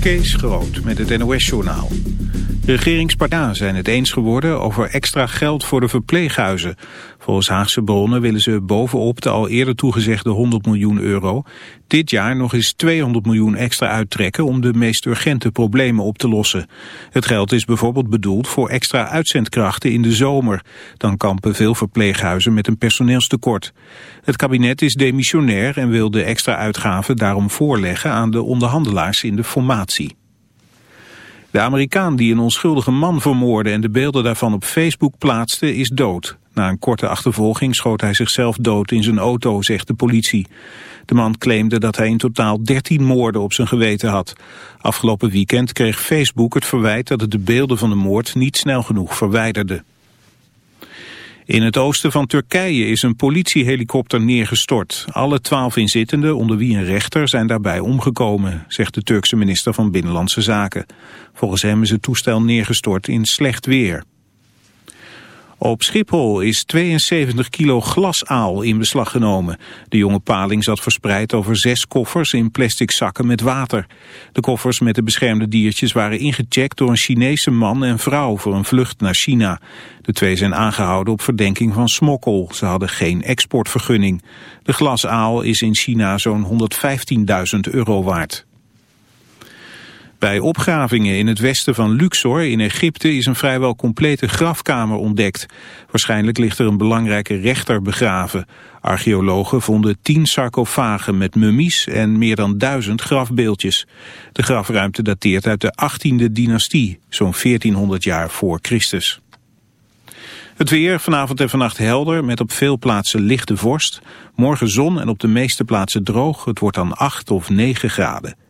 Kees Groot met het NOS-journaal. Regeringspartijen zijn het eens geworden over extra geld voor de verpleeghuizen. Volgens Haagse bronnen willen ze bovenop de al eerder toegezegde 100 miljoen euro... dit jaar nog eens 200 miljoen extra uittrekken om de meest urgente problemen op te lossen. Het geld is bijvoorbeeld bedoeld voor extra uitzendkrachten in de zomer. Dan kampen veel verpleeghuizen met een personeelstekort. Het kabinet is demissionair en wil de extra uitgaven daarom voorleggen aan de onderhandelaars in de formatie. De Amerikaan die een onschuldige man vermoordde en de beelden daarvan op Facebook plaatste is dood. Na een korte achtervolging schoot hij zichzelf dood in zijn auto, zegt de politie. De man claimde dat hij in totaal 13 moorden op zijn geweten had. Afgelopen weekend kreeg Facebook het verwijt dat het de beelden van de moord niet snel genoeg verwijderde. In het oosten van Turkije is een politiehelikopter neergestort. Alle twaalf inzittenden, onder wie een rechter, zijn daarbij omgekomen, zegt de Turkse minister van Binnenlandse Zaken. Volgens hem is het toestel neergestort in slecht weer. Op Schiphol is 72 kilo glasaal in beslag genomen. De jonge paling zat verspreid over zes koffers in plastic zakken met water. De koffers met de beschermde diertjes waren ingecheckt door een Chinese man en vrouw voor een vlucht naar China. De twee zijn aangehouden op verdenking van smokkel. Ze hadden geen exportvergunning. De glasaal is in China zo'n 115.000 euro waard. Bij opgravingen in het westen van Luxor in Egypte is een vrijwel complete grafkamer ontdekt. Waarschijnlijk ligt er een belangrijke rechter begraven. Archeologen vonden tien sarcofagen met mummies en meer dan duizend grafbeeldjes. De grafruimte dateert uit de 18e dynastie, zo'n 1400 jaar voor Christus. Het weer vanavond en vannacht helder met op veel plaatsen lichte vorst. Morgen zon en op de meeste plaatsen droog. Het wordt dan 8 of 9 graden.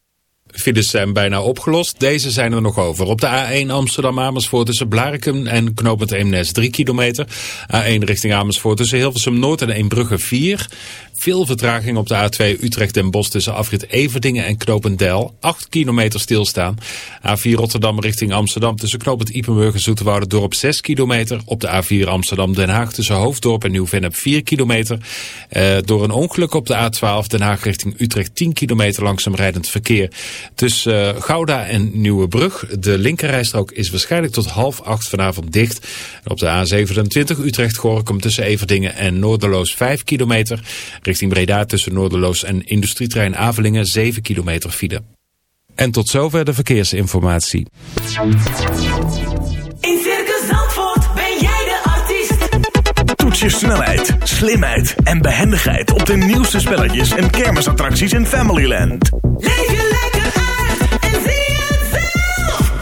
Files zijn bijna opgelost. Deze zijn er nog over. Op de A1 Amsterdam-Amersfoort tussen Blarikum en knooppunt Eemnes 3 kilometer. A1 richting Amersfoort tussen Hilversum Noord en Eembrugge 4. Veel vertraging op de A2 Utrecht en Bos tussen afrit Everdingen en Knopendel. 8 kilometer stilstaan. A4 Rotterdam richting Amsterdam tussen Knopend Ipenburg en Dorp 6 kilometer. Op de A4 Amsterdam Den Haag tussen Hoofddorp en Nieuw-Vennep 4 kilometer. Eh, door een ongeluk op de A12 Den Haag richting Utrecht 10 kilometer langzaam rijdend verkeer. Tussen uh, Gouda en Nieuwebrug. De linkerrijstrook is waarschijnlijk tot half acht vanavond dicht. op de A27 Utrecht-Gorkum tussen Everdingen en Noorderloos 5 kilometer. Richting Breda tussen Noorderloos en industrietrein Avelingen 7 kilometer file. En tot zover de verkeersinformatie. In Circus Zandvoort ben jij de artiest. Toets je snelheid, slimheid en behendigheid op de nieuwste spelletjes en kermisattracties in Familyland. Leef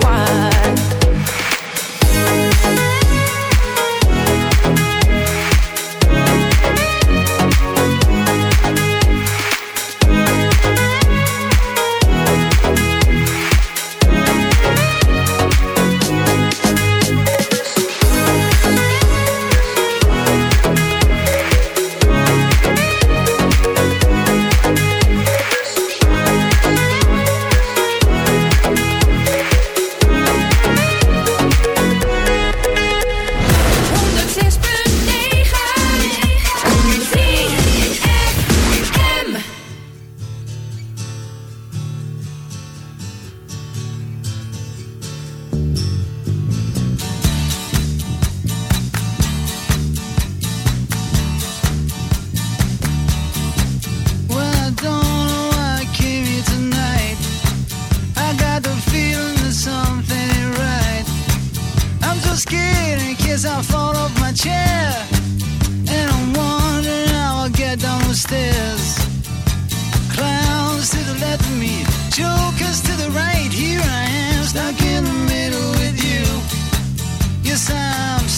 Why?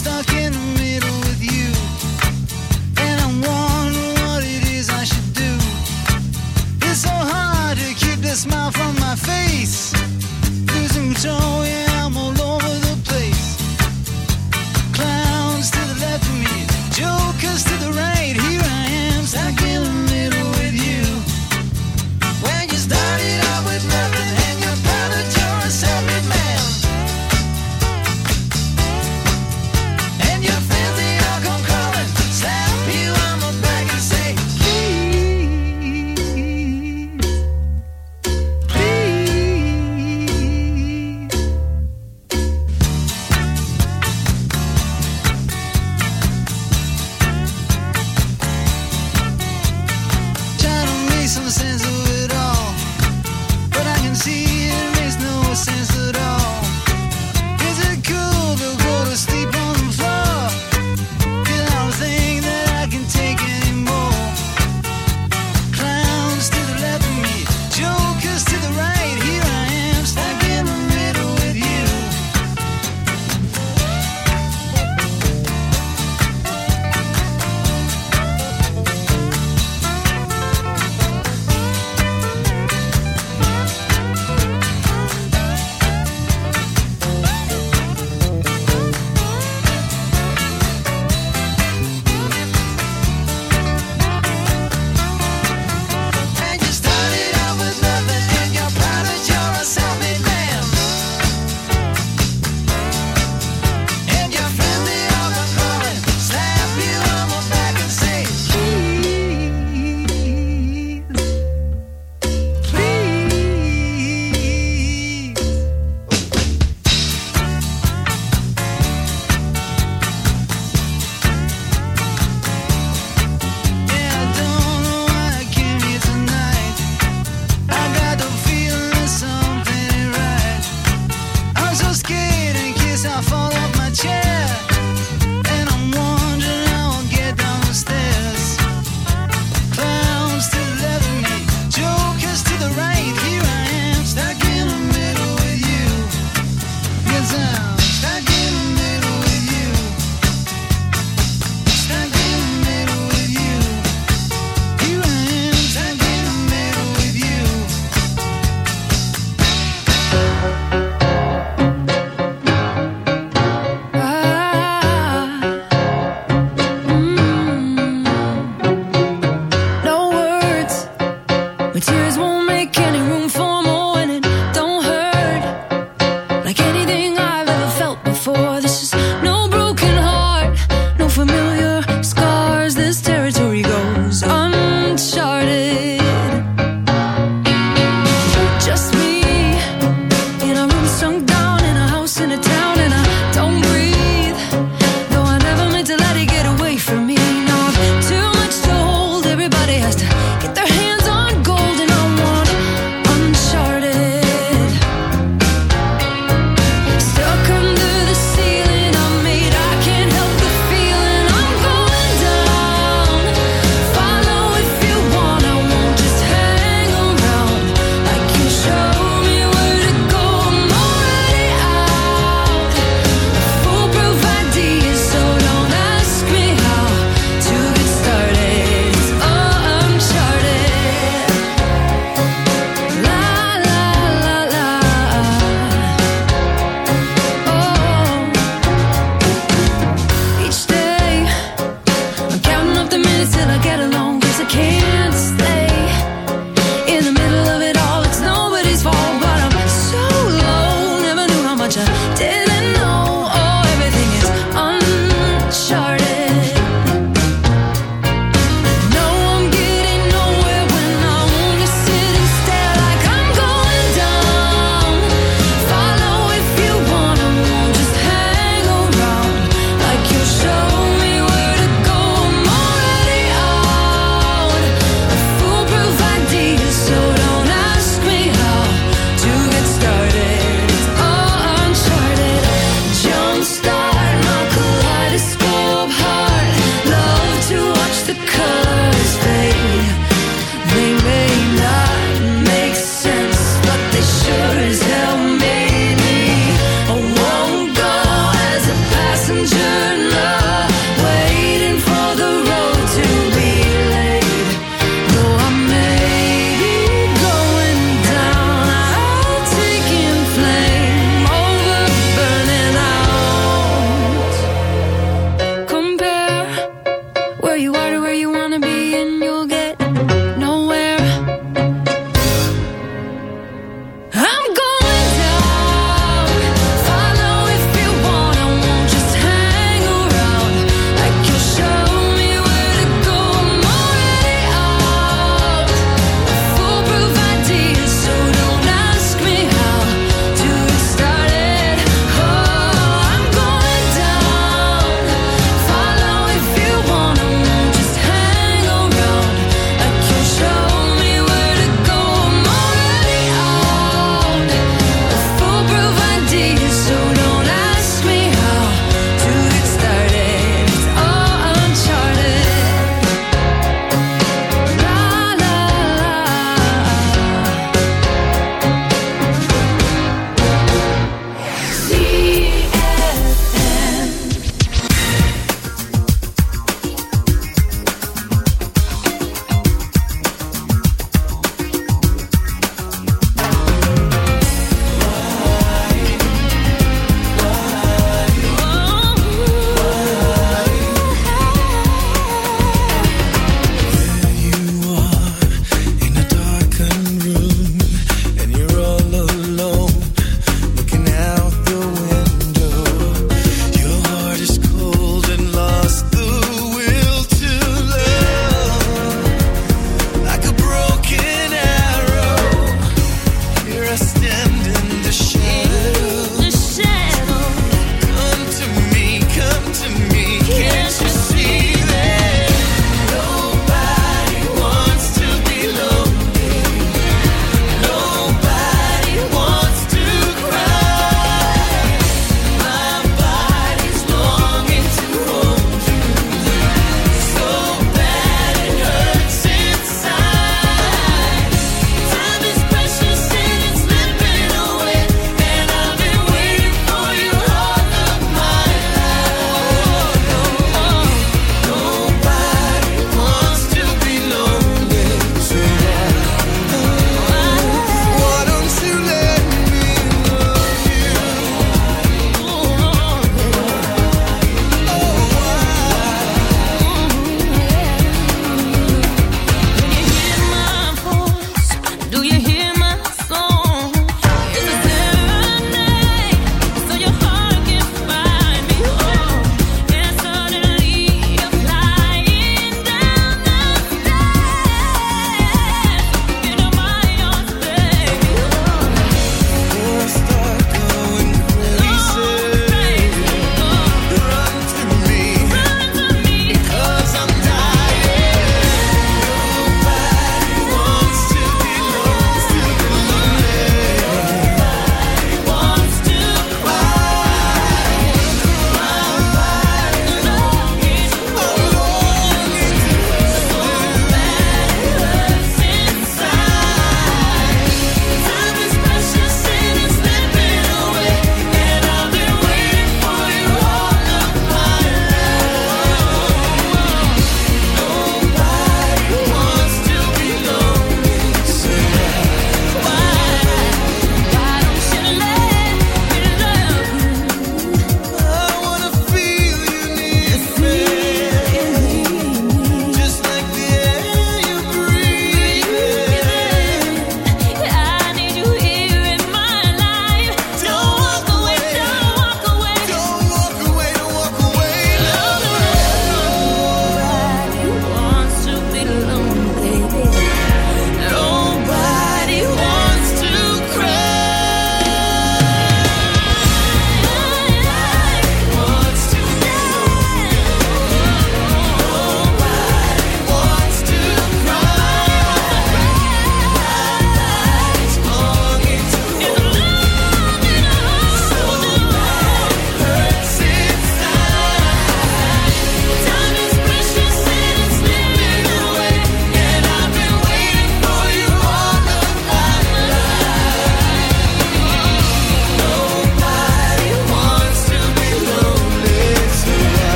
stuck in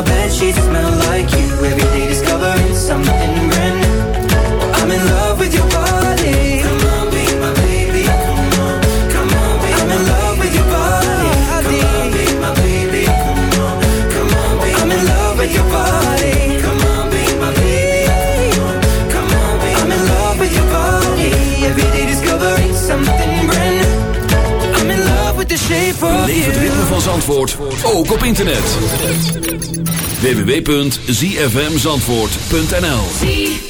My bed sheets smell like you. Every day discovering something brand new. I'm in love with your body. Come on, be my baby. Come on, come on, be I'm in love with your body. Come on, be my baby. Come on, come on, be I'm in love with your body. Come on, be my baby. Come on, be I'm in love with your body. Every day discovering something brand new. I'm in love with the shape of het you. ritme van Zandvoort, ook op internet. www.zfmzandvoort.nl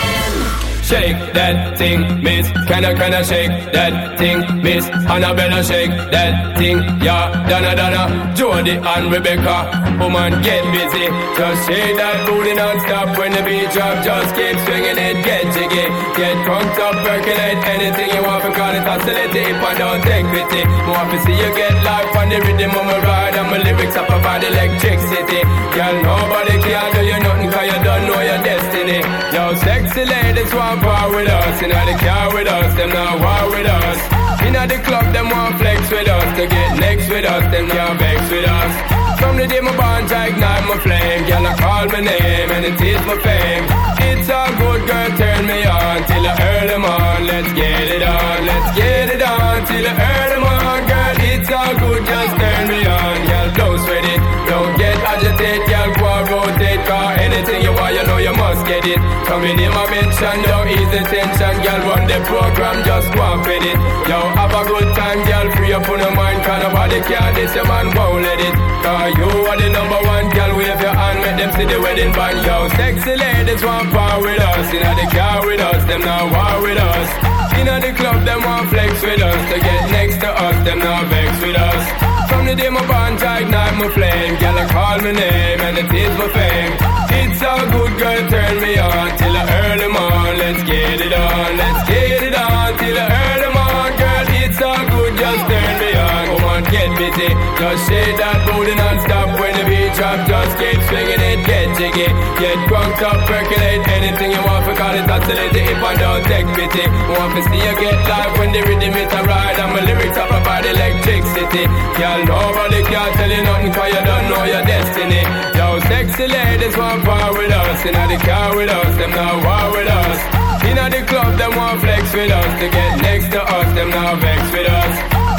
Shake that thing, miss. Can I, can I shake that thing, miss? Annabella, shake that thing, yeah. Donna, Donna, Jody and Rebecca. Woman, get busy. Just shake that booty non-stop when the beat drop. Just keep swinging it, get jiggy. Get drunk up, percolate anything you want. Because it's hostility if I don't take pity. More to see you get life on the rhythm of my ride. And my lyrics up about electricity. Girl, nobody can do you nothing cause you don't know your destiny. Yo, sexy ladies want part with us. Inna the car with us, them not war with us. Inna the club, them want flex with us. To get next with us, them can't vex with us. From the day my bond, I ignite my flame. Girl, I call my name and it is my fame. It's all good, girl, turn me on till I earn them on. Let's get it on, let's get it on till I earn them on. Girl, it's all good, just turn me on. Girl, don't sweat it, don't get agitated. Girl, go and rotate, cause anything you want, you know you must get it. Coming in my mention, don't ease the tension. Girl, run the program, just go and fit it. Yo, have a good time, girl, free up on your mind. Cause nobody can this, your man won't let it. You are the number one, girl, wave your hand, make them see the wedding band. Yo, sexy ladies want power with us. Inna the car with us, them not war with us. Inna the club, them want flex with us. To get next to us, them not vex with us. From the day my bond, I ignite my flame. Girl, I call my name and it is my fame. It's all good, girl, turn me on till earn them on. Let's get it on, let's get it on till earn them on. Girl, it's all good, just turn me get busy. Just shake that booty non-stop when the beat drop. Just keep swinging it, get jiggy. Get drunk up, percolate anything you want. Because it's oscillating if I don't take pity. Want to see you get live when the rhythm is a ride. And my lyrics up about electricity. Girl, nobody can tell you nothing cause you don't know your destiny. Yo, sexy ladies want power with us. Inna the car with us, them not war with us. Inna the club, them want flex with us. To get next to us, them not vex with us.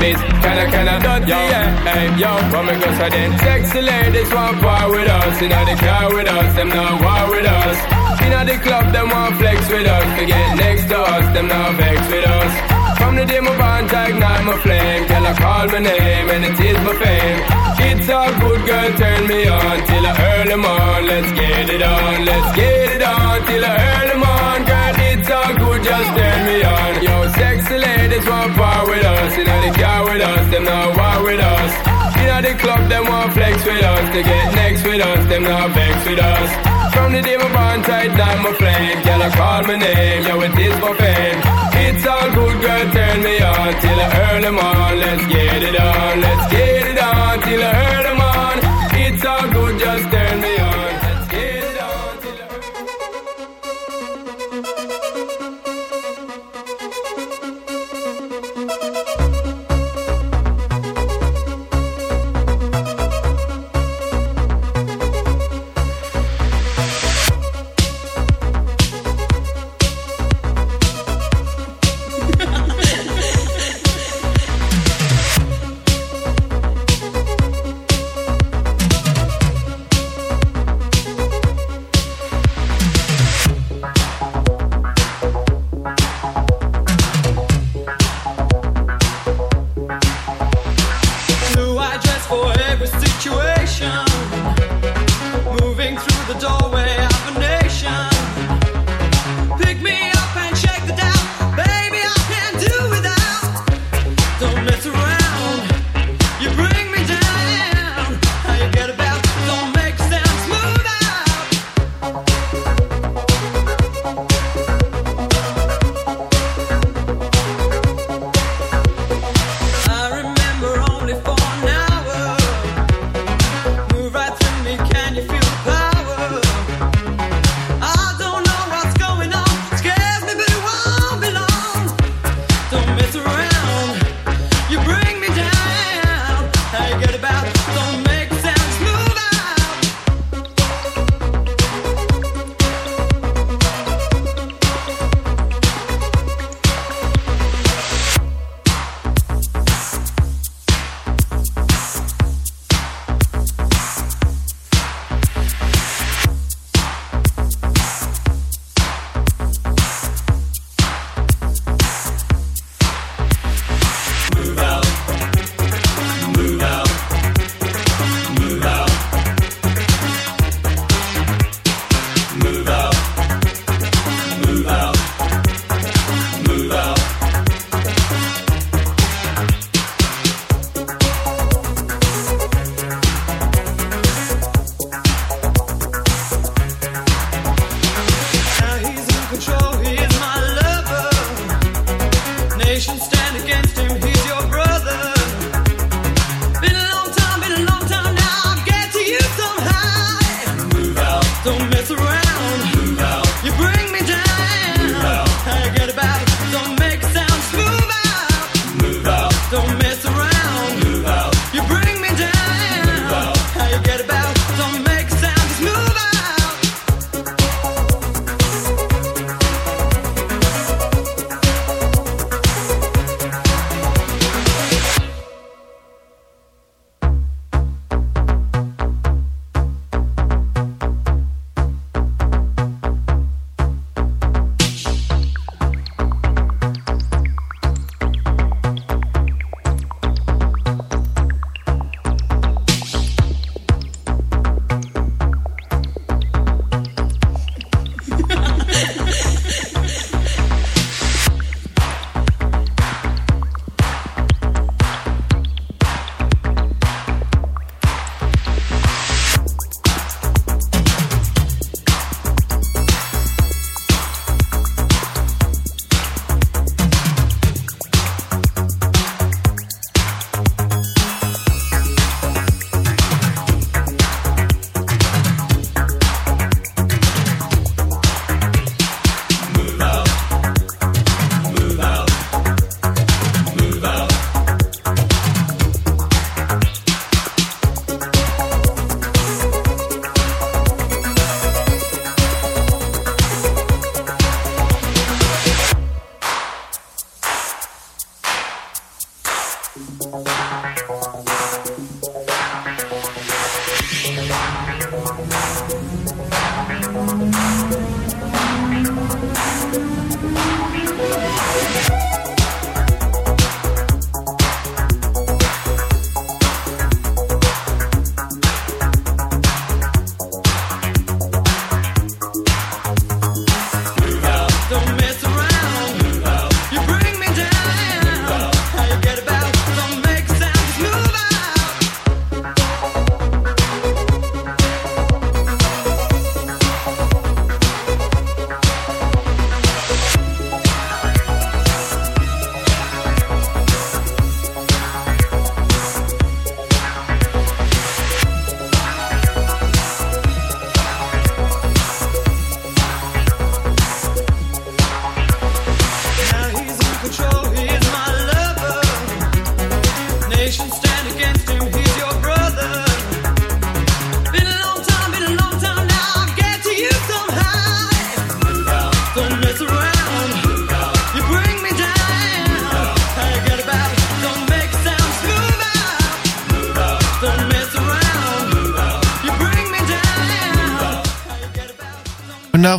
miss. Can I, can I, yo, hey, yo, come and go so then. Sexy ladies want power with us. Inna the car with us, them not war with us. Inna the club, them want flex with us. To get next to us, them not vex with us. From the day my bond, I ignite my flame. Girl, I call my name and it is my fame. It's all good, girl, turn me on till I earn them on. Let's get it on, let's get it on till I earn them on. Girl, it's all good, just turn me on. Yo, sexy ladies want power with us. Inna the car with us, them not war with us. Inna the club, them want flex with us. To get next with us, them not vex with us. From the day my bond tight down my flame Girl, I call my name, yeah, with this my fame It's all good, girl, turn me on Till I earn them on, let's get it on Let's get it on, till I earn them on It's all good, just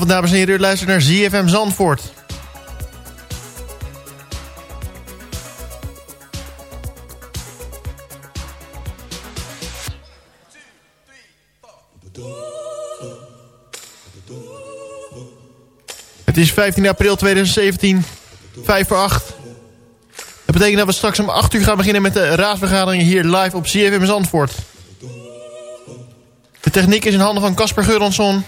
dames en heren, u luistert naar ZFM Zandvoort. Het is 15 april 2017, 5 voor 8. Dat betekent dat we straks om 8 uur gaan beginnen met de raadsvergadering hier live op ZFM Zandvoort. De techniek is in handen van Casper Geuronsson.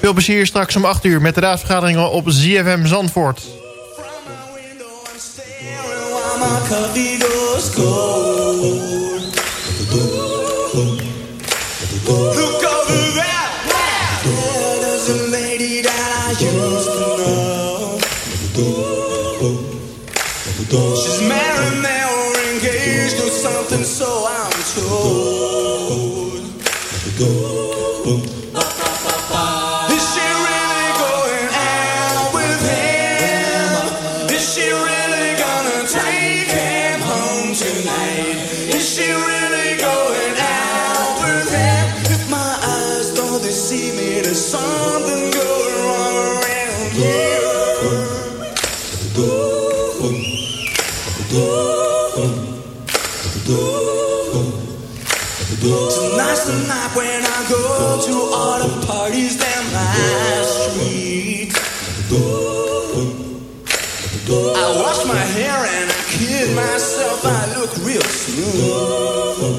Veel plezier straks om 8 uur met de raadsvergaderingen op ZFM Zandvoort. She's married, now engaged or something, so I'm told. Myself, I look real smooth.